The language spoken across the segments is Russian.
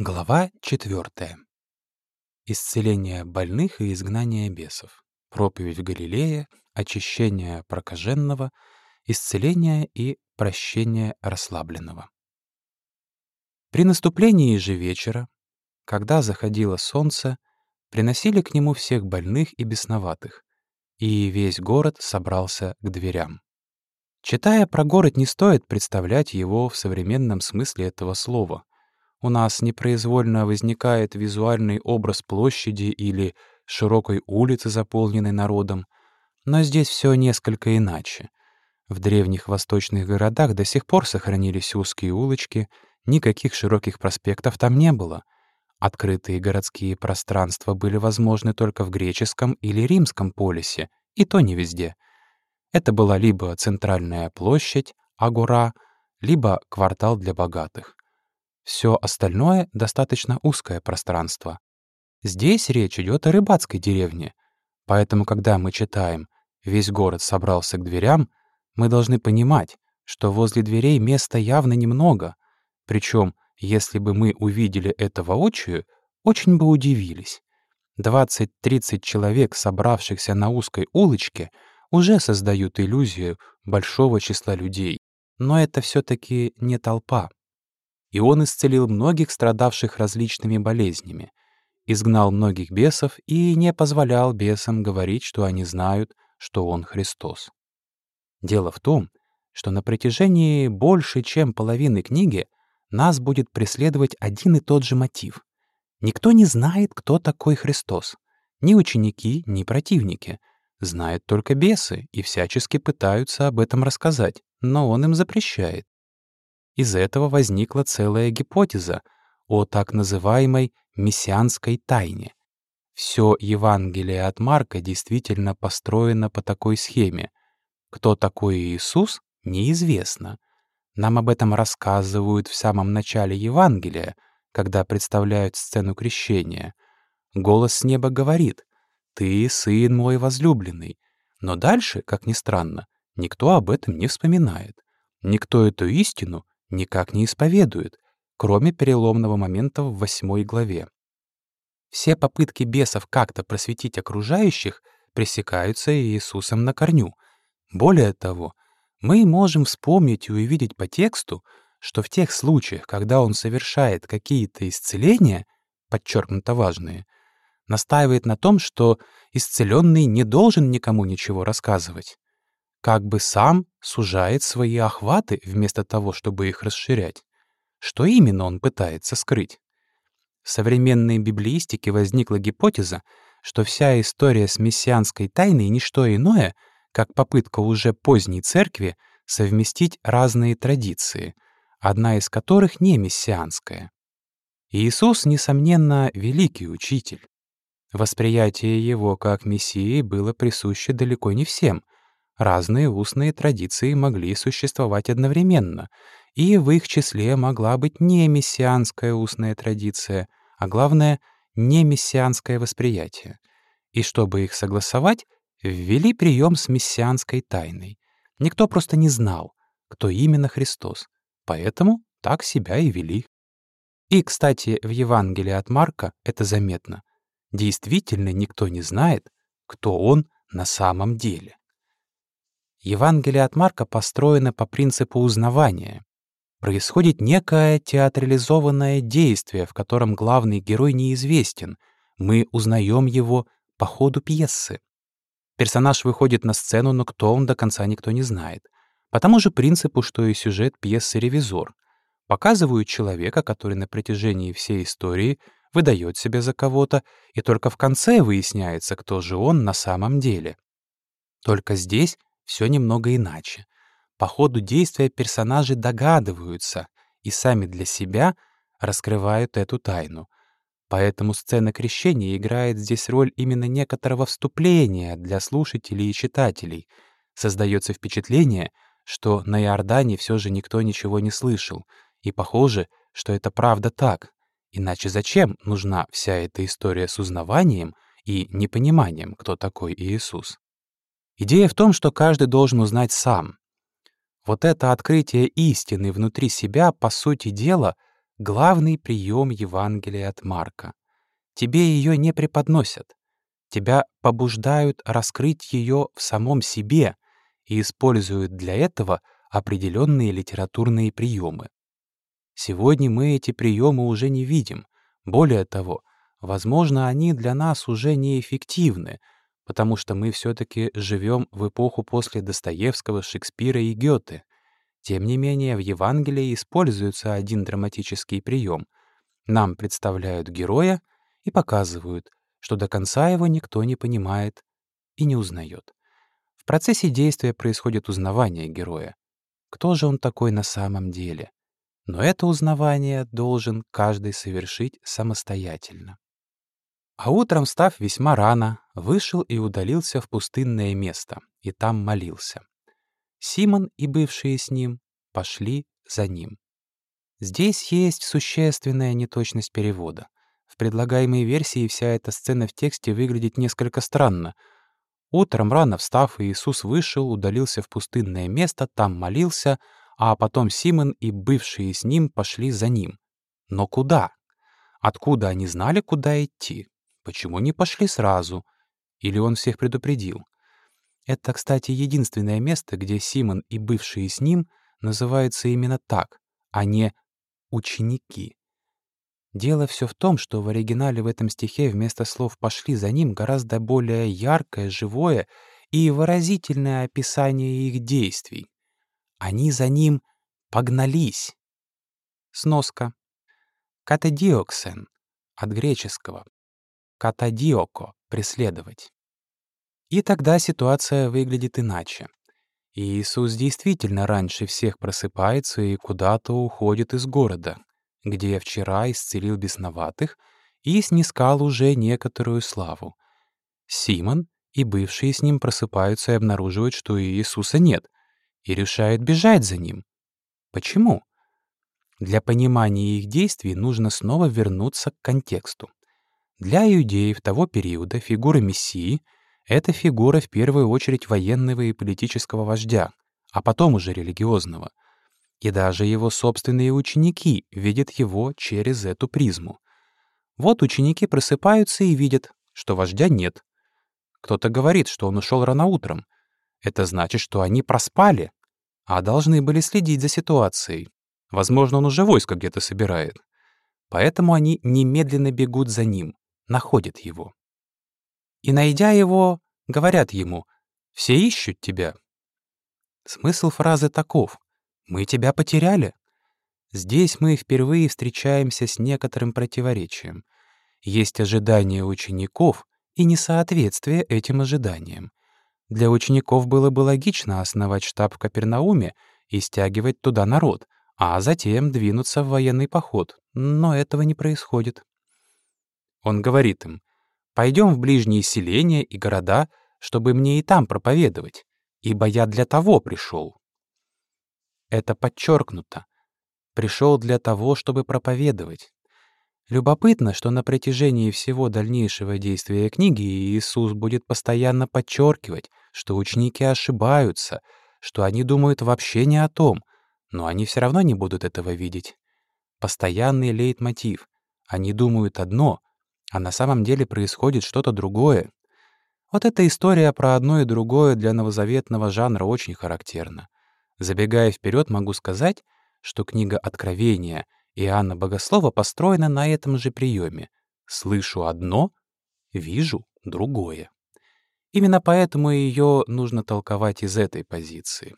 Глава 4. Исцеление больных и изгнание бесов. Проповедь в Галилее, очищение прокаженного, исцеление и прощение расслабленного. При наступлении же вечера, когда заходило солнце, приносили к нему всех больных и бесноватых, и весь город собрался к дверям. Читая про город, не стоит представлять его в современном смысле этого слова. У нас непроизвольно возникает визуальный образ площади или широкой улицы, заполненной народом. Но здесь все несколько иначе. В древних восточных городах до сих пор сохранились узкие улочки, никаких широких проспектов там не было. Открытые городские пространства были возможны только в греческом или римском полисе, и то не везде — это была либо центральная площадь, агора, либо квартал для богатых. Все остальное — достаточно узкое пространство. Здесь речь идет о рыбацкой деревне, поэтому, когда мы читаем «весь город собрался к дверям», мы должны понимать, что возле дверей места явно немного, причем, если бы мы увидели это воочию, очень бы удивились. 20-30 человек, собравшихся на узкой улочке — уже создают иллюзию большого числа людей, но это все-таки не толпа. И он исцелил многих страдавших различными болезнями, изгнал многих бесов и не позволял бесам говорить, что они знают, что он Христос. Дело в том, что на протяжении больше, чем половины книги нас будет преследовать один и тот же мотив. Никто не знает, кто такой Христос. Ни ученики, ни противники — знают только бесы и всячески пытаются об этом рассказать, но он им запрещает. Из этого возникла целая гипотеза о так называемой мессианской тайне. Все Евангелие от Марка действительно построено по такой схеме. Кто такой Иисус, неизвестно. Нам об этом рассказывают в самом начале Евангелия, когда представляют сцену крещения. Голос с неба говорит «Ты сын мой возлюбленный». Но дальше, как ни странно, никто об этом не вспоминает. Никто эту истину никак не исповедует, кроме переломного момента в восьмой главе. Все попытки бесов как-то просветить окружающих пресекаются Иисусом на корню. Более того, мы можем вспомнить и увидеть по тексту, что в тех случаях, когда он совершает какие-то исцеления, подчеркнуто важные, настаивает на том, что исцеленный не должен никому ничего рассказывать. Как бы сам сужает свои охваты вместо того, чтобы их расширять. Что именно он пытается скрыть? В современной библеистике возникла гипотеза, что вся история с мессианской тайной — не что иное, как попытка уже поздней церкви совместить разные традиции, одна из которых не мессианская. Иисус, несомненно, великий учитель. Восприятие его как мессии было присуще далеко не всем. Разные устные традиции могли существовать одновременно, и в их числе могла быть не мессианская устная традиция, а главное — не мессианское восприятие. И чтобы их согласовать, ввели прием с мессианской тайной. Никто просто не знал, кто именно Христос, поэтому так себя и вели. И, кстати, в Евангелии от Марка это заметно действительно никто не знает, кто он на самом деле. Евангелие от Марка построено по принципу узнавания. Происходит некое театрализованное действие, в котором главный герой неизвестен. Мы узнаем его по ходу пьесы. Персонаж выходит на сцену, но кто он до конца никто не знает. По тому же принципу, что и сюжет пьесы «Ревизор». Показывают человека, который на протяжении всей истории — выдает себя за кого-то, и только в конце выясняется, кто же он на самом деле. Только здесь все немного иначе. По ходу действия персонажи догадываются и сами для себя раскрывают эту тайну. Поэтому сцена крещения играет здесь роль именно некоторого вступления для слушателей и читателей. Создается впечатление, что на Иордане все же никто ничего не слышал, и похоже, что это правда так. Иначе зачем нужна вся эта история с узнаванием и непониманием, кто такой Иисус? Идея в том, что каждый должен узнать сам. Вот это открытие истины внутри себя, по сути дела, главный прием Евангелия от Марка. Тебе ее не преподносят. Тебя побуждают раскрыть ее в самом себе и используют для этого определенные литературные приемы. Сегодня мы эти приемы уже не видим. Более того, возможно, они для нас уже неэффективны, потому что мы все-таки живем в эпоху после Достоевского, Шекспира и Гёте. Тем не менее, в Евангелии используется один драматический прием. Нам представляют героя и показывают, что до конца его никто не понимает и не узнает. В процессе действия происходит узнавание героя. Кто же он такой на самом деле? Но это узнавание должен каждый совершить самостоятельно. А утром, став весьма рано, вышел и удалился в пустынное место, и там молился. Симон и бывшие с ним пошли за ним. Здесь есть существенная неточность перевода. В предлагаемой версии вся эта сцена в тексте выглядит несколько странно. Утром рано встав, Иисус вышел, удалился в пустынное место, там молился, а потом Симон и бывшие с ним пошли за ним. Но куда? Откуда они знали, куда идти? Почему не пошли сразу? Или он всех предупредил? Это, кстати, единственное место, где Симон и бывшие с ним называются именно так, а не «ученики». Дело все в том, что в оригинале в этом стихе вместо слов «пошли за ним» гораздо более яркое, живое и выразительное описание их действий. Они за ним погнались. Сноска. Катадиоксен от греческого. Катадиоко — преследовать. И тогда ситуация выглядит иначе. Иисус действительно раньше всех просыпается и куда-то уходит из города, где вчера исцелил бесноватых и снискал уже некоторую славу. Симон и бывшие с ним просыпаются и обнаруживают, что Иисуса нет, и решают бежать за ним. Почему? Для понимания их действий нужно снова вернуться к контексту. Для иудеев того периода фигура Мессии — это фигура в первую очередь военного и политического вождя, а потом уже религиозного. И даже его собственные ученики видят его через эту призму. Вот ученики просыпаются и видят, что вождя нет. Кто-то говорит, что он ушел рано утром. Это значит, что они проспали, а должны были следить за ситуацией. Возможно, он уже войско где-то собирает. Поэтому они немедленно бегут за ним, находят его и, найдя его, говорят ему «Все ищут тебя». Смысл фразы таков «Мы тебя потеряли». Здесь мы впервые встречаемся с некоторым противоречием. Есть ожидания учеников и несоответствие этим ожиданиям. Для учеников было бы логично основать штаб в Капернауме и стягивать туда народ, а затем двинуться в военный поход, но этого не происходит. Он говорит им, Пойдем в ближние селения и города, чтобы мне и там проповедовать, ибо я для того пришел. Это подчеркнуто. Пришел для того, чтобы проповедовать. Любопытно, что на протяжении всего дальнейшего действия книги Иисус будет постоянно подчеркивать, что ученики ошибаются, что они думают вообще не о том, но они все равно не будут этого видеть. Постоянный лейтмотив. Они думают одно, а на самом деле происходит что-то другое. Вот эта история про одно и другое для новозаветного жанра очень характерна. Забегая вперед, могу сказать, что книга Откровения Иоанна Богослова построена на этом же приеме. Слышу одно, вижу другое. Именно поэтому ее нужно толковать из этой позиции.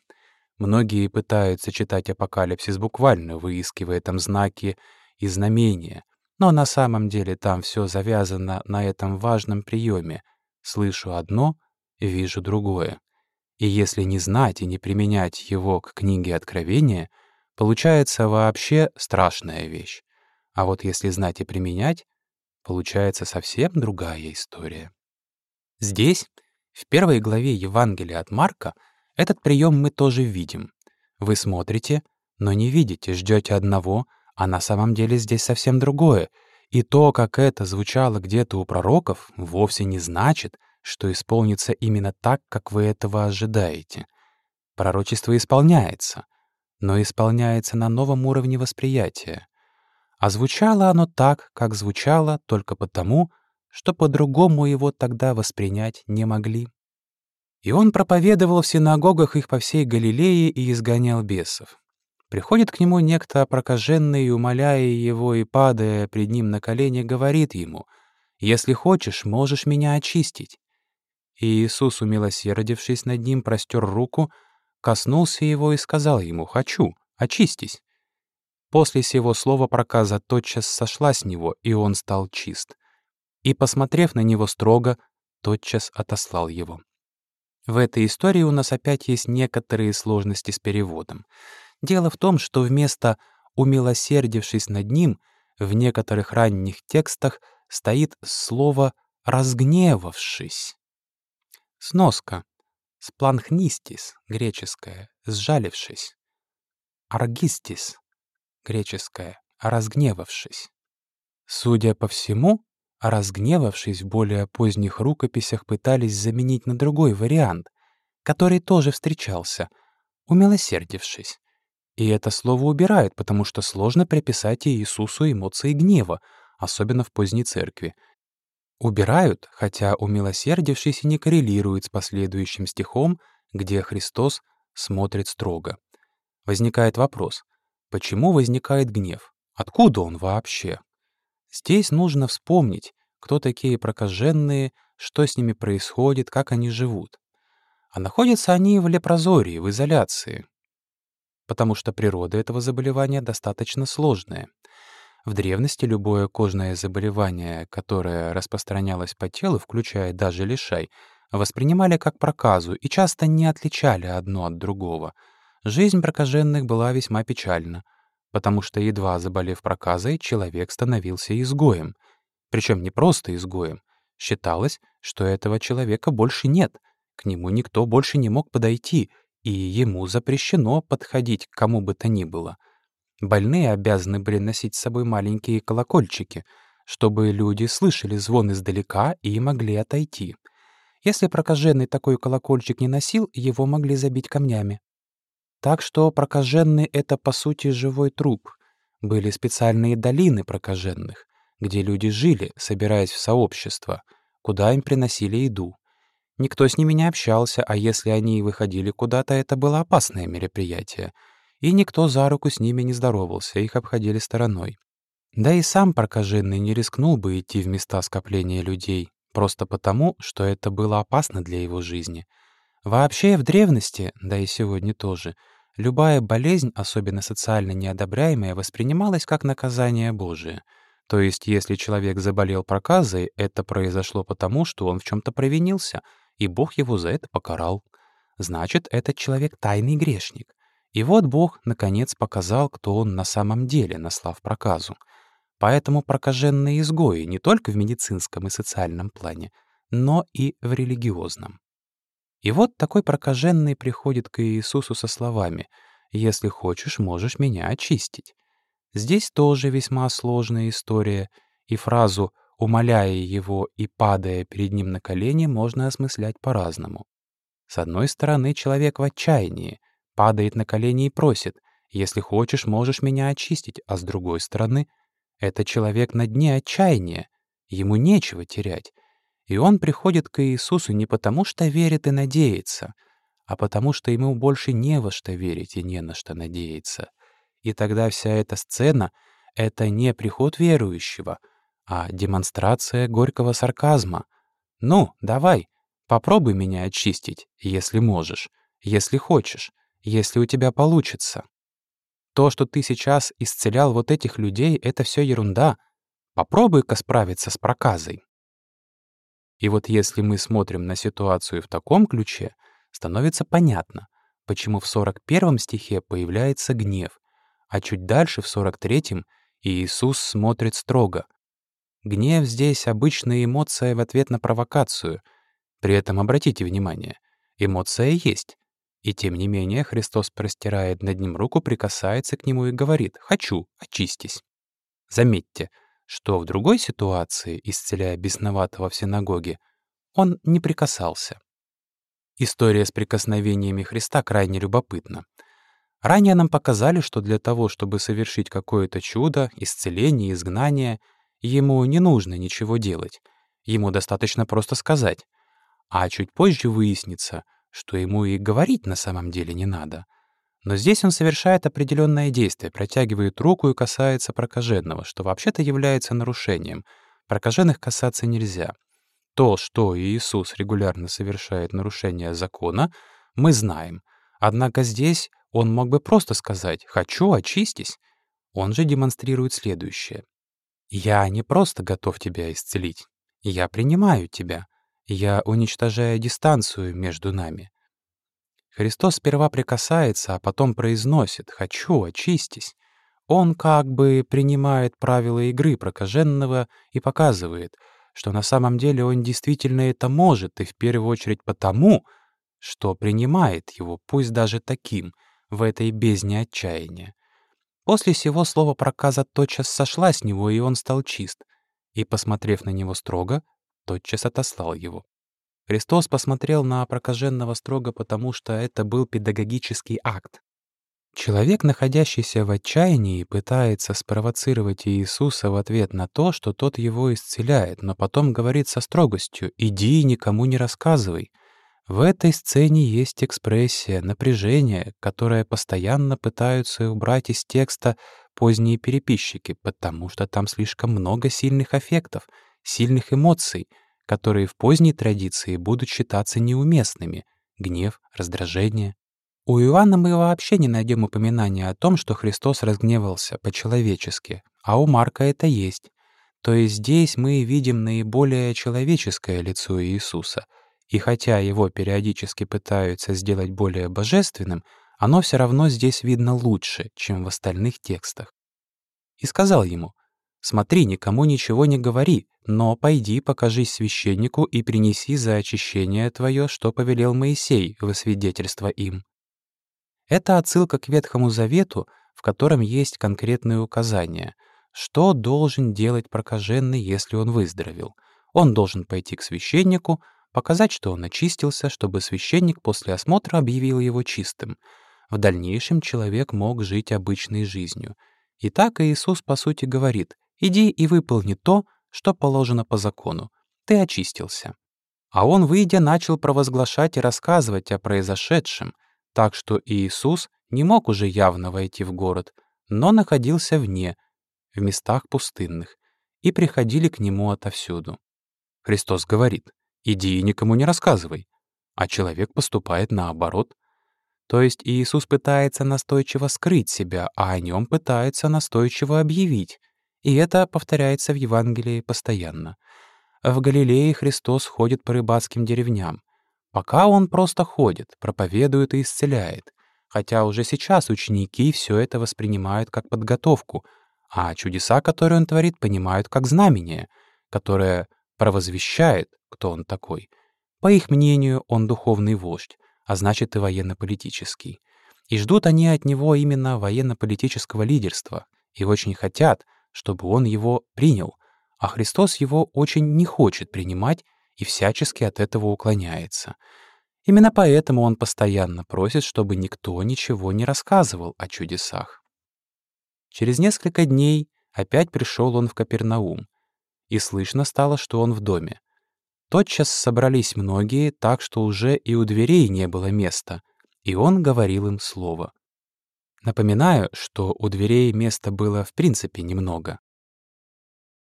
Многие пытаются читать апокалипсис буквально, выискивая там знаки и знамения, но на самом деле там все завязано на этом важном приеме. Слышу одно, вижу другое. И если не знать и не применять его к книге Откровения, получается вообще страшная вещь. А вот если знать и применять, получается совсем другая история. Здесь, в первой главе Евангелия от Марка, этот прием мы тоже видим. Вы смотрите, но не видите, ждете одного — а на самом деле здесь совсем другое. И то, как это звучало где-то у пророков, вовсе не значит, что исполнится именно так, как вы этого ожидаете. Пророчество исполняется, но исполняется на новом уровне восприятия. А звучало оно так, как звучало только потому, что по-другому его тогда воспринять не могли. И он проповедовал в синагогах их по всей Галилее и изгонял бесов. Приходит к нему некто прокаженный, умоляя его и падая пред ним на колени, говорит ему, «Если хочешь, можешь меня очистить». И Иисус, умилосердившись над ним, простер руку, коснулся его и сказал ему, «Хочу, очистись». После сего слова проказа тотчас сошла с него, и он стал чист. И, посмотрев на него строго, тотчас отослал его. В этой истории у нас опять есть некоторые сложности с переводом. Дело в том, что вместо «умилосердившись над ним» в некоторых ранних текстах стоит слово «разгневавшись». Сноска. Спланхнистис, греческое, «сжалившись». Аргистис, греческое, «разгневавшись». Судя по всему, разгневавшись в более поздних рукописях, пытались заменить на другой вариант, который тоже встречался, умилосердившись. И это слово убирают, потому что сложно приписать Иисусу эмоции гнева, особенно в поздней церкви. Убирают, хотя умилосердившись и не коррелирует с последующим стихом, где Христос смотрит строго. Возникает вопрос, почему возникает гнев? Откуда он вообще? Здесь нужно вспомнить, кто такие прокаженные, что с ними происходит, как они живут. А находятся они в лепрозории, в изоляции, потому что природа этого заболевания достаточно сложная. В древности любое кожное заболевание, которое распространялось по телу, включая даже лишай, воспринимали как проказу и часто не отличали одно от другого. Жизнь прокаженных была весьма печальна — потому что, едва заболев проказой, человек становился изгоем. Причем не просто изгоем. Считалось, что этого человека больше нет, к нему никто больше не мог подойти, и ему запрещено подходить к кому бы то ни было. Больные обязаны были носить с собой маленькие колокольчики, чтобы люди слышали звон издалека и могли отойти. Если прокаженный такой колокольчик не носил, его могли забить камнями. Так что прокаженный — это, по сути, живой труп. Были специальные долины прокаженных, где люди жили, собираясь в сообщество, куда им приносили еду. Никто с ними не общался, а если они и выходили куда-то, это было опасное мероприятие. И никто за руку с ними не здоровался, их обходили стороной. Да и сам прокаженный не рискнул бы идти в места скопления людей, просто потому, что это было опасно для его жизни — Вообще, в древности, да и сегодня тоже, любая болезнь, особенно социально неодобряемая, воспринималась как наказание Божие. То есть, если человек заболел проказой, это произошло потому, что он в чем-то провинился, и Бог его за это покарал. Значит, этот человек — тайный грешник. И вот Бог, наконец, показал, кто он на самом деле, наслав проказу. Поэтому прокаженные изгои не только в медицинском и социальном плане, но и в религиозном. И вот такой прокаженный приходит к Иисусу со словами «Если хочешь, можешь меня очистить». Здесь тоже весьма сложная история, и фразу «умоляя его и падая перед ним на колени» можно осмыслять по-разному. С одной стороны, человек в отчаянии, падает на колени и просит «если хочешь, можешь меня очистить», а с другой стороны, это человек на дне отчаяния, ему нечего терять, и он приходит к Иисусу не потому, что верит и надеется, а потому что ему больше не во что верить и не на что надеяться. И тогда вся эта сцена — это не приход верующего, а демонстрация горького сарказма. «Ну, давай, попробуй меня очистить, если можешь, если хочешь, если у тебя получится. То, что ты сейчас исцелял вот этих людей, — это все ерунда. Попробуй-ка справиться с проказой». И вот если мы смотрим на ситуацию в таком ключе, становится понятно, почему в 41 стихе появляется гнев, а чуть дальше, в 43-м, Иисус смотрит строго. Гнев здесь — обычная эмоция в ответ на провокацию. При этом обратите внимание, эмоция есть. И тем не менее Христос простирает над ним руку, прикасается к нему и говорит «Хочу, очистись». Заметьте, что в другой ситуации, исцеляя бесноватого в синагоге, он не прикасался. История с прикосновениями Христа крайне любопытна. Ранее нам показали, что для того, чтобы совершить какое-то чудо, исцеление, изгнание, ему не нужно ничего делать. Ему достаточно просто сказать. А чуть позже выяснится, что ему и говорить на самом деле не надо. Но здесь он совершает определенное действие, протягивает руку и касается прокаженного, что вообще-то является нарушением. Прокаженных касаться нельзя. То, что Иисус регулярно совершает нарушение закона, мы знаем. Однако здесь он мог бы просто сказать «хочу, очистись». Он же демонстрирует следующее. «Я не просто готов тебя исцелить. Я принимаю тебя. Я уничтожаю дистанцию между нами». Христос сперва прикасается, а потом произносит «хочу, очистись». Он как бы принимает правила игры прокаженного и показывает, что на самом деле он действительно это может, и в первую очередь потому, что принимает его, пусть даже таким, в этой бездне отчаяния. После сего слово проказа тотчас сошла с него, и он стал чист, и, посмотрев на него строго, тотчас отослал его. Христос посмотрел на прокаженного строго, потому что это был педагогический акт. Человек, находящийся в отчаянии, пытается спровоцировать Иисуса в ответ на то, что тот его исцеляет, но потом говорит со строгостью «иди и никому не рассказывай». В этой сцене есть экспрессия, напряжение, которое постоянно пытаются убрать из текста поздние переписчики, потому что там слишком много сильных аффектов, сильных эмоций, которые в поздней традиции будут считаться неуместными — гнев, раздражение. У Иоанна мы вообще не найдем упоминания о том, что Христос разгневался по-человечески, а у Марка это есть. То есть здесь мы видим наиболее человеческое лицо Иисуса — и хотя его периодически пытаются сделать более божественным, оно все равно здесь видно лучше, чем в остальных текстах. И сказал ему, «Смотри, никому ничего не говори, но пойди, покажись священнику и принеси за очищение твое, что повелел Моисей во свидетельство им». Это отсылка к Ветхому Завету, в котором есть конкретные указания, что должен делать прокаженный, если он выздоровел. Он должен пойти к священнику, показать, что он очистился, чтобы священник после осмотра объявил его чистым. В дальнейшем человек мог жить обычной жизнью. И так Иисус, по сути, говорит, «Иди и выполни то, что положено по закону. Ты очистился». А он, выйдя, начал провозглашать и рассказывать о произошедшем, так что Иисус не мог уже явно войти в город, но находился вне, в местах пустынных, и приходили к нему отовсюду. Христос говорит, Иди и никому не рассказывай. А человек поступает наоборот. То есть Иисус пытается настойчиво скрыть себя, а о нем пытается настойчиво объявить. И это повторяется в Евангелии постоянно. В Галилее Христос ходит по рыбацким деревням. Пока он просто ходит, проповедует и исцеляет. Хотя уже сейчас ученики все это воспринимают как подготовку, а чудеса, которые он творит, понимают как знамение, которое провозвещает, кто он такой. По их мнению, он духовный вождь, а значит и военно-политический. И ждут они от него именно военно-политического лидерства, и очень хотят, чтобы он его принял, а Христос его очень не хочет принимать и всячески от этого уклоняется. Именно поэтому он постоянно просит, чтобы никто ничего не рассказывал о чудесах. Через несколько дней опять пришел он в Капернаум, и слышно стало, что он в доме. Тотчас собрались многие, так что уже и у дверей не было места, и он говорил им слово. Напоминаю, что у дверей места было в принципе немного.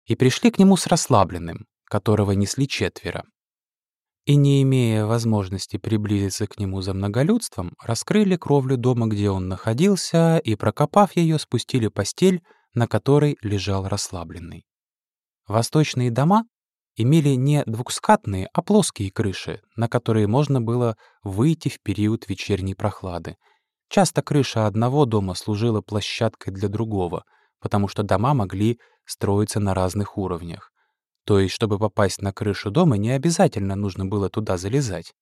И пришли к нему с расслабленным, которого несли четверо. И, не имея возможности приблизиться к нему за многолюдством, раскрыли кровлю дома, где он находился, и, прокопав ее, спустили постель, на которой лежал расслабленный. Восточные дома имели не двухскатные, а плоские крыши, на которые можно было выйти в период вечерней прохлады. Часто крыша одного дома служила площадкой для другого, потому что дома могли строиться на разных уровнях. То есть, чтобы попасть на крышу дома, не обязательно нужно было туда залезать.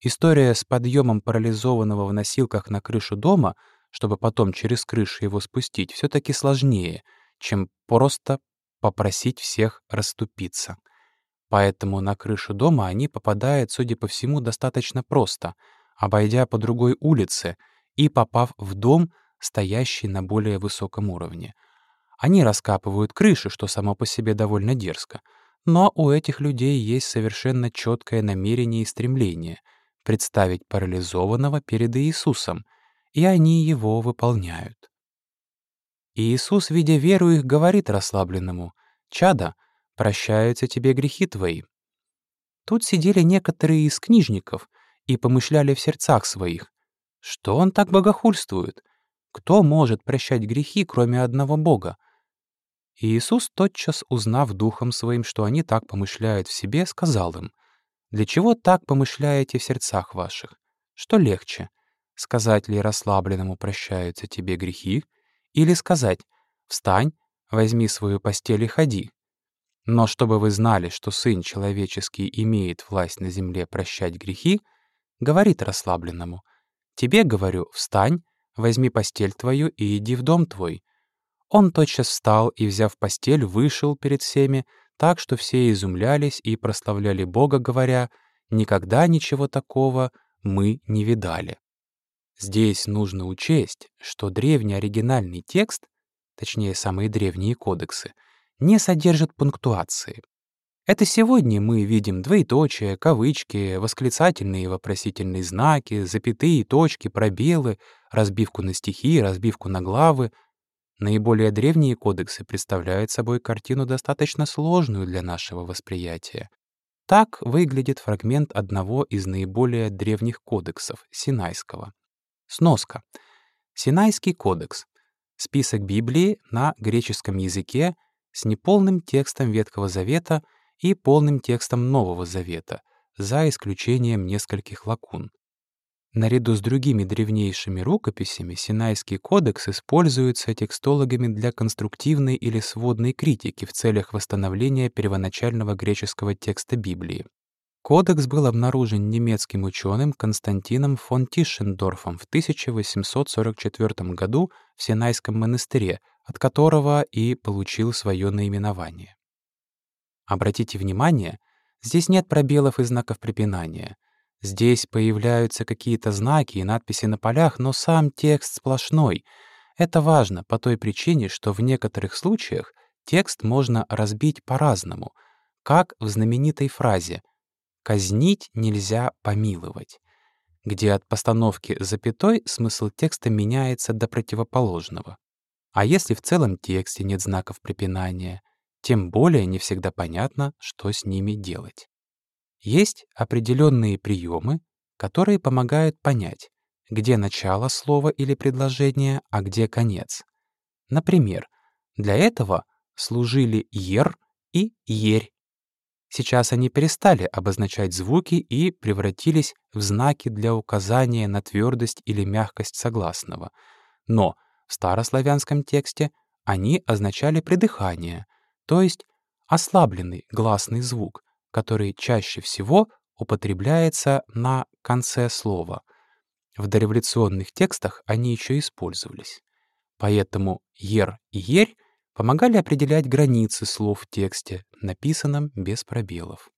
История с подъемом парализованного в носилках на крышу дома, чтобы потом через крышу его спустить, все таки сложнее, чем просто попросить всех расступиться. Поэтому на крышу дома они попадают, судя по всему, достаточно просто, обойдя по другой улице, и попав в дом, стоящий на более высоком уровне. Они раскапывают крыши, что само по себе довольно дерзко. Но у этих людей есть совершенно четкое намерение и стремление представить парализованного перед Иисусом, и они его выполняют. И Иисус, видя веру их, говорит расслабленному, «Чада, прощаются тебе грехи твои». Тут сидели некоторые из книжников и помышляли в сердцах своих, что он так богохульствует? Кто может прощать грехи, кроме одного Бога? И Иисус, тотчас узнав духом своим, что они так помышляют в себе, сказал им, «Для чего так помышляете в сердцах ваших? Что легче, сказать ли расслабленному прощаются тебе грехи, или сказать «Встань, возьми свою постель и ходи». Но чтобы вы знали, что Сын Человеческий имеет власть на земле прощать грехи, говорит расслабленному «Тебе, говорю, встань, возьми постель твою и иди в дом твой». Он тотчас встал и, взяв постель, вышел перед всеми, так что все изумлялись и прославляли Бога, говоря «Никогда ничего такого мы не видали». Здесь нужно учесть, что древний оригинальный текст, точнее, самые древние кодексы, не содержит пунктуации. Это сегодня мы видим двоеточие, кавычки, восклицательные и вопросительные знаки, запятые, точки, пробелы, разбивку на стихи, разбивку на главы. Наиболее древние кодексы представляют собой картину достаточно сложную для нашего восприятия. Так выглядит фрагмент одного из наиболее древних кодексов — Синайского. Сноска. Синайский кодекс. Список Библии на греческом языке с неполным текстом Ветхого Завета и полным текстом Нового Завета, за исключением нескольких лакун. Наряду с другими древнейшими рукописями Синайский кодекс используется текстологами для конструктивной или сводной критики в целях восстановления первоначального греческого текста Библии. Кодекс был обнаружен немецким ученым Константином фон Тишендорфом в 1844 году в Синайском монастыре, от которого и получил свое наименование. Обратите внимание, здесь нет пробелов и знаков препинания. Здесь появляются какие-то знаки и надписи на полях, но сам текст сплошной. Это важно по той причине, что в некоторых случаях текст можно разбить по-разному, как в знаменитой фразе — Казнить нельзя помиловать, где от постановки запятой смысл текста меняется до противоположного. А если в целом тексте нет знаков препинания, тем более не всегда понятно, что с ними делать. Есть определенные приемы, которые помогают понять, где начало слова или предложения, а где конец. Например, для этого служили «ер» и «ерь», Сейчас они перестали обозначать звуки и превратились в знаки для указания на твердость или мягкость согласного. Но в старославянском тексте они означали придыхание, то есть ослабленный гласный звук, который чаще всего употребляется на конце слова. В дореволюционных текстах они еще использовались. Поэтому «ер» и «ерь» помогали определять границы слов в тексте, написанном без пробелов.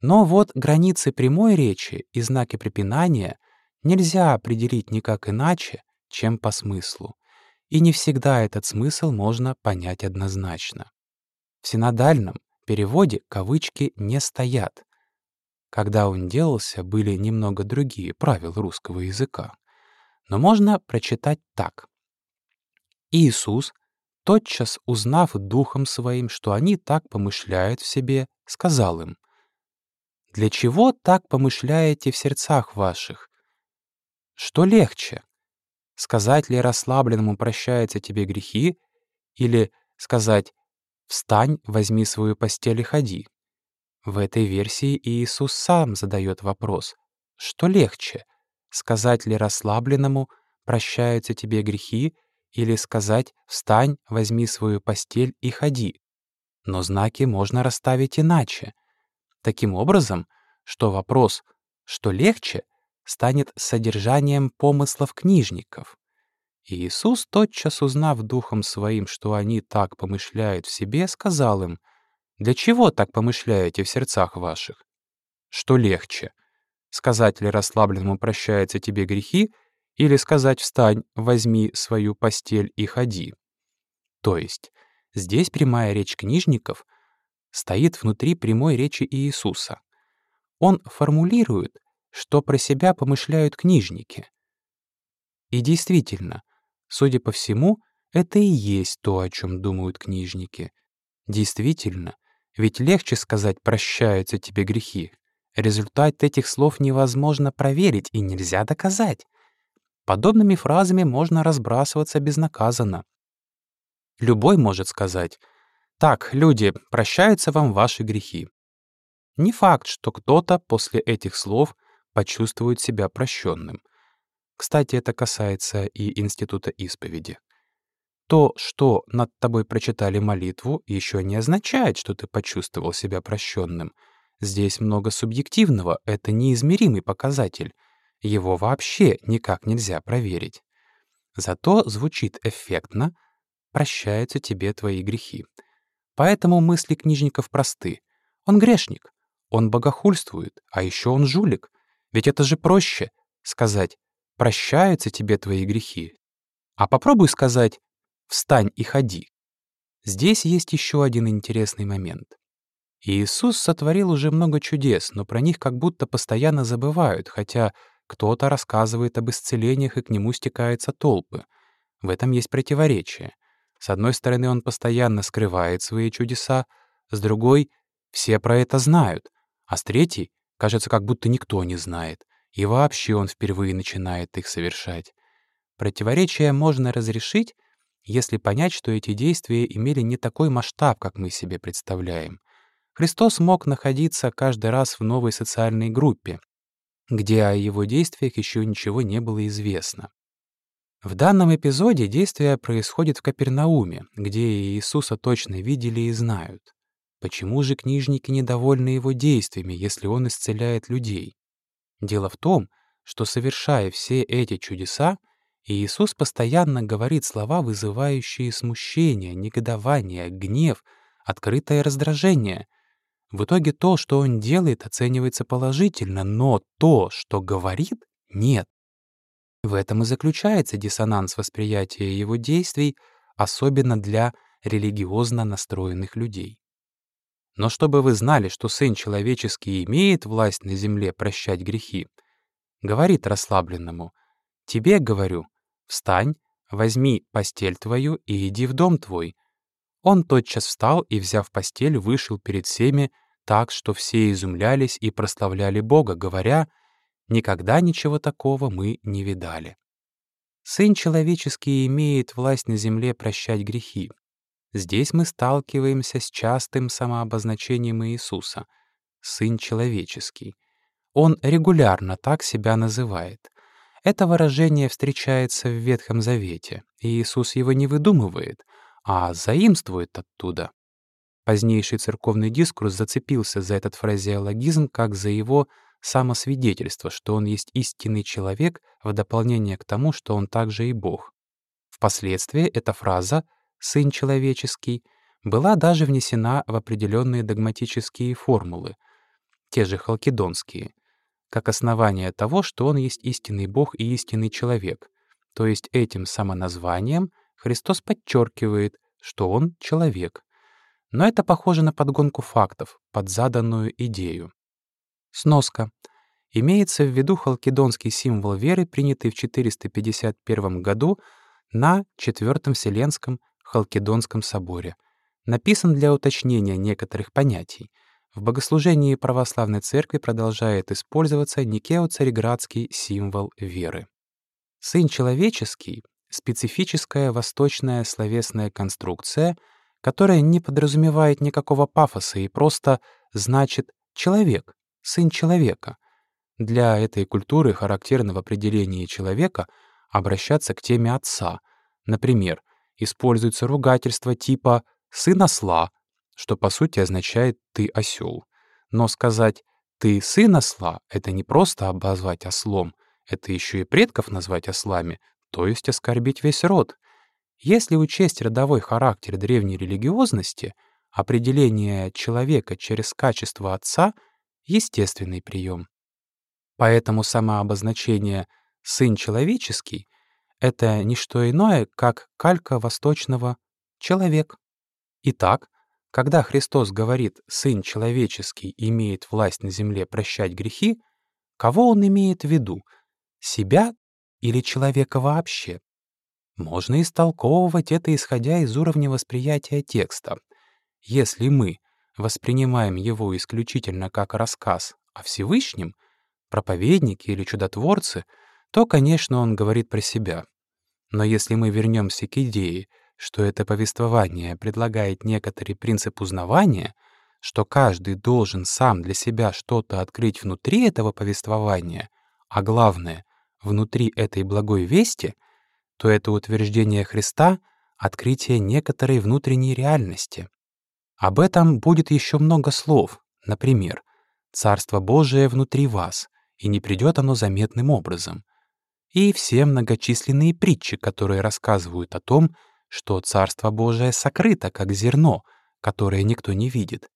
Но вот границы прямой речи и знаки препинания нельзя определить никак иначе, чем по смыслу, и не всегда этот смысл можно понять однозначно. В синодальном переводе кавычки не стоят. Когда он делался, были немного другие правила русского языка. Но можно прочитать так. Иисус тотчас узнав духом своим, что они так помышляют в себе, сказал им, «Для чего так помышляете в сердцах ваших? Что легче? Сказать ли расслабленному прощаются тебе грехи, или сказать «Встань, возьми свою постель и ходи»? В этой версии Иисус сам задает вопрос, что легче? Сказать ли расслабленному «Прощаются тебе грехи» или сказать «встань, возьми свою постель и ходи». Но знаки можно расставить иначе. Таким образом, что вопрос «что легче» станет содержанием помыслов книжников. И Иисус, тотчас узнав духом своим, что они так помышляют в себе, сказал им, «Для чего так помышляете в сердцах ваших? Что легче? Сказать ли расслабленному прощаются тебе грехи, или сказать «встань, возьми свою постель и ходи». То есть здесь прямая речь книжников стоит внутри прямой речи Иисуса. Он формулирует, что про себя помышляют книжники. И действительно, судя по всему, это и есть то, о чем думают книжники. Действительно, ведь легче сказать «прощаются тебе грехи». Результат этих слов невозможно проверить и нельзя доказать. Подобными фразами можно разбрасываться безнаказанно. Любой может сказать «Так, люди, прощаются вам ваши грехи». Не факт, что кто-то после этих слов почувствует себя прощенным. Кстати, это касается и института исповеди. То, что над тобой прочитали молитву, еще не означает, что ты почувствовал себя прощенным. Здесь много субъективного, это неизмеримый показатель. Его вообще никак нельзя проверить. Зато звучит эффектно «прощаются тебе твои грехи». Поэтому мысли книжников просты. Он грешник, он богохульствует, а еще он жулик. Ведь это же проще сказать «прощаются тебе твои грехи». А попробуй сказать «встань и ходи». Здесь есть еще один интересный момент. Иисус сотворил уже много чудес, но про них как будто постоянно забывают, хотя кто-то рассказывает об исцелениях, и к нему стекаются толпы. В этом есть противоречие. С одной стороны, он постоянно скрывает свои чудеса, с другой — все про это знают, а с третьей — кажется, как будто никто не знает, и вообще он впервые начинает их совершать. Противоречие можно разрешить, если понять, что эти действия имели не такой масштаб, как мы себе представляем. Христос мог находиться каждый раз в новой социальной группе, где о его действиях еще ничего не было известно. В данном эпизоде действие происходит в Капернауме, где Иисуса точно видели и знают. Почему же книжники недовольны его действиями, если он исцеляет людей? Дело в том, что, совершая все эти чудеса, Иисус постоянно говорит слова, вызывающие смущение, негодование, гнев, открытое раздражение. В итоге то, что он делает, оценивается положительно, но то, что говорит, нет. В этом и заключается диссонанс восприятия его действий, особенно для религиозно настроенных людей. Но чтобы вы знали, что Сын Человеческий имеет власть на земле прощать грехи, говорит расслабленному, «Тебе, говорю, встань, возьми постель твою и иди в дом твой». Он тотчас встал и, взяв постель, вышел перед всеми так, что все изумлялись и прославляли Бога, говоря, Никогда ничего такого мы не видали. Сын человеческий имеет власть на земле прощать грехи. Здесь мы сталкиваемся с частым самообозначением Иисуса — Сын человеческий. Он регулярно так себя называет. Это выражение встречается в Ветхом Завете, и Иисус его не выдумывает, а заимствует оттуда. Позднейший церковный дискурс зацепился за этот фразеологизм как за его самосвидетельство, что он есть истинный человек в дополнение к тому, что он также и Бог. Впоследствии эта фраза «сын человеческий» была даже внесена в определенные догматические формулы, те же халкидонские, как основание того, что он есть истинный Бог и истинный человек, то есть этим самоназванием Христос подчеркивает, что он человек. Но это похоже на подгонку фактов под заданную идею. Сноска. Имеется в виду халкидонский символ веры, принятый в 451 году на Четвертом Вселенском Халкидонском соборе. Написан для уточнения некоторых понятий. В богослужении православной церкви продолжает использоваться Никео-Цареградский символ веры. Сын человеческий — специфическая восточная словесная конструкция, которая не подразумевает никакого пафоса и просто значит «человек», сын человека. Для этой культуры характерно в определении человека обращаться к теме отца. Например, используется ругательство типа «сын осла», что по сути означает «ты осел». Но сказать «ты сын осла» — это не просто обозвать ослом, это еще и предков назвать ослами, то есть оскорбить весь род. Если учесть родовой характер древней религиозности, определение человека через качество отца — естественный прием. Поэтому самообозначение «сын человеческий» — это не что иное, как калька восточного «человек». Итак, когда Христос говорит «сын человеческий имеет власть на земле прощать грехи», кого он имеет в виду? Себя или человека вообще? Можно истолковывать это, исходя из уровня восприятия текста. Если мы воспринимаем его исключительно как рассказ о Всевышнем, проповедники или чудотворцы, то, конечно, он говорит про себя. Но если мы вернемся к идее, что это повествование предлагает некоторый принцип узнавания, что каждый должен сам для себя что-то открыть внутри этого повествования, а главное, внутри этой благой вести, то это утверждение Христа — открытие некоторой внутренней реальности. Об этом будет еще много слов, например, «Царство Божие внутри вас, и не придет оно заметным образом», и все многочисленные притчи, которые рассказывают о том, что Царство Божие сокрыто, как зерно, которое никто не видит.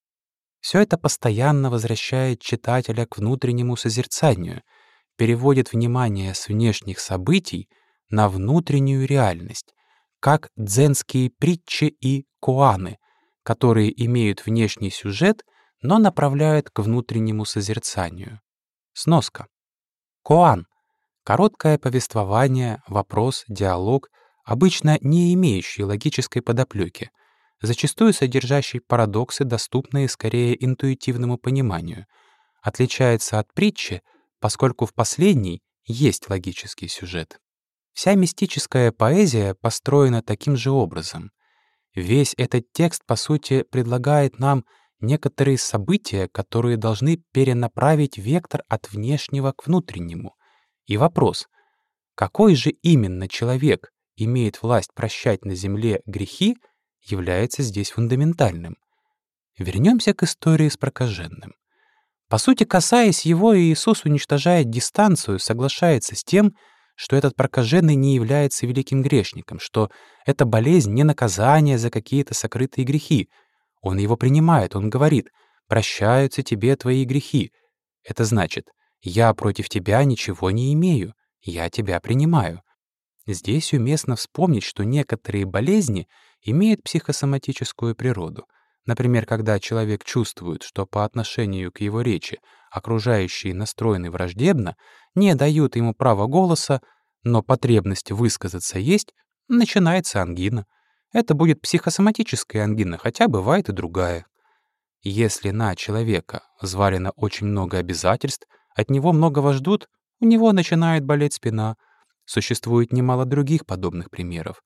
Все это постоянно возвращает читателя к внутреннему созерцанию, переводит внимание с внешних событий на внутреннюю реальность, как дзенские притчи и куаны, которые имеют внешний сюжет, но направляют к внутреннему созерцанию. Сноска. Коан — короткое повествование, вопрос, диалог — обычно не имеющий логической подоплеки, зачастую содержащий парадоксы, доступные скорее интуитивному пониманию, отличается от притчи, поскольку в последней есть логический сюжет. Вся мистическая поэзия построена таким же образом. Весь этот текст, по сути, предлагает нам некоторые события, которые должны перенаправить вектор от внешнего к внутреннему. И вопрос, какой же именно человек имеет власть прощать на земле грехи, является здесь фундаментальным. Вернемся к истории с прокаженным. По сути, касаясь его, Иисус уничтожает дистанцию, соглашается с тем, что этот прокаженный не является великим грешником, что эта болезнь не наказание за какие-то сокрытые грехи. Он его принимает, он говорит «прощаются тебе твои грехи». Это значит «я против тебя ничего не имею, я тебя принимаю». Здесь уместно вспомнить, что некоторые болезни имеют психосоматическую природу. Например, когда человек чувствует, что по отношению к его речи окружающие настроены враждебно, не дают ему права голоса, но потребность высказаться есть, начинается ангина. Это будет психосоматическая ангина, хотя бывает и другая. Если на человека взвалено очень много обязательств, от него многого ждут, у него начинает болеть спина — Существует немало других подобных примеров.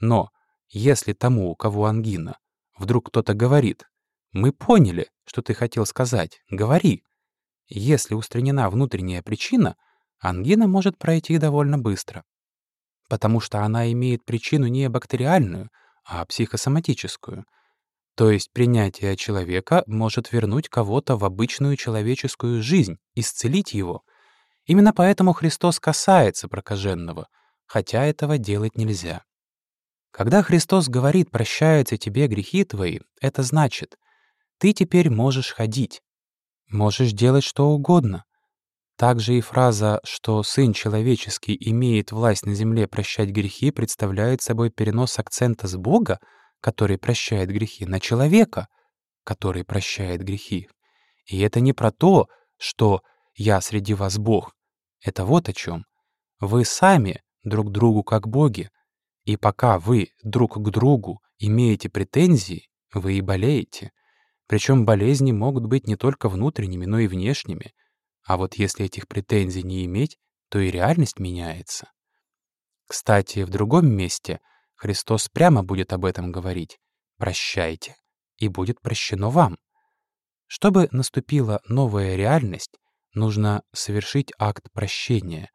Но если тому, у кого ангина, вдруг кто-то говорит «Мы поняли, что ты хотел сказать, говори», если устранена внутренняя причина, ангина может пройти довольно быстро, потому что она имеет причину не бактериальную, а психосоматическую. То есть принятие человека может вернуть кого-то в обычную человеческую жизнь, исцелить его — Именно поэтому Христос касается прокаженного, хотя этого делать нельзя. Когда Христос говорит «прощаются тебе грехи твои», это значит «ты теперь можешь ходить, можешь делать что угодно». Также и фраза, что Сын Человеческий имеет власть на земле прощать грехи, представляет собой перенос акцента с Бога, который прощает грехи, на человека, который прощает грехи. И это не про то, что «я среди вас Бог», это вот о чем. Вы сами друг другу как боги, и пока вы друг к другу имеете претензии, вы и болеете. Причем болезни могут быть не только внутренними, но и внешними. А вот если этих претензий не иметь, то и реальность меняется. Кстати, в другом месте Христос прямо будет об этом говорить. «Прощайте, и будет прощено вам». Чтобы наступила новая реальность, нужно совершить акт прощения,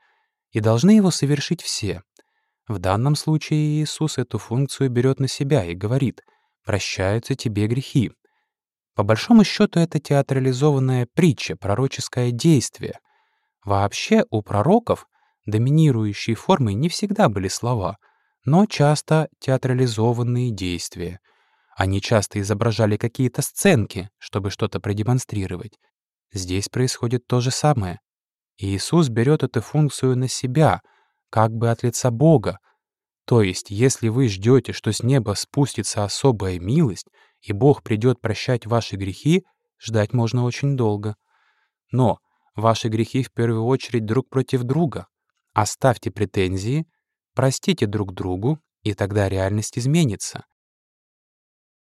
и должны его совершить все. В данном случае Иисус эту функцию берет на себя и говорит «прощаются тебе грехи». По большому счету это театрализованная притча, пророческое действие. Вообще у пророков доминирующей формой не всегда были слова, но часто театрализованные действия. Они часто изображали какие-то сценки, чтобы что-то продемонстрировать. Здесь происходит то же самое. Иисус берет эту функцию на себя, как бы от лица Бога. То есть, если вы ждете, что с неба спустится особая милость, и Бог придет прощать ваши грехи, ждать можно очень долго. Но ваши грехи в первую очередь друг против друга. Оставьте претензии, простите друг другу, и тогда реальность изменится.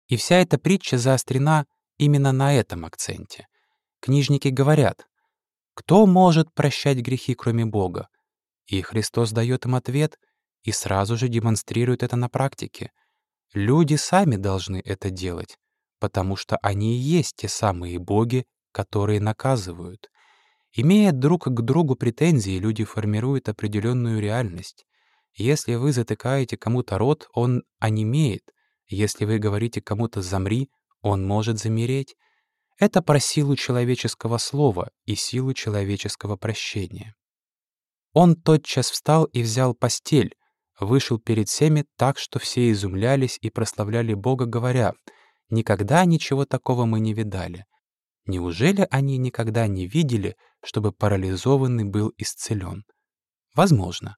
И вся эта притча заострена именно на этом акценте. Книжники говорят, «Кто может прощать грехи, кроме Бога?» И Христос дает им ответ и сразу же демонстрирует это на практике. Люди сами должны это делать, потому что они и есть те самые боги, которые наказывают. Имея друг к другу претензии, люди формируют определенную реальность. Если вы затыкаете кому-то рот, он онемеет. Если вы говорите кому-то «замри», он может замереть. Это про силу человеческого слова и силу человеческого прощения. Он тотчас встал и взял постель, вышел перед всеми так, что все изумлялись и прославляли Бога, говоря, «Никогда ничего такого мы не видали». Неужели они никогда не видели, чтобы парализованный был исцелен? Возможно.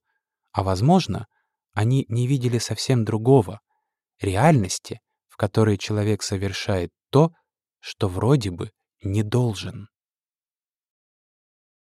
А возможно, они не видели совсем другого — реальности, в которой человек совершает то, что вроде бы не должен.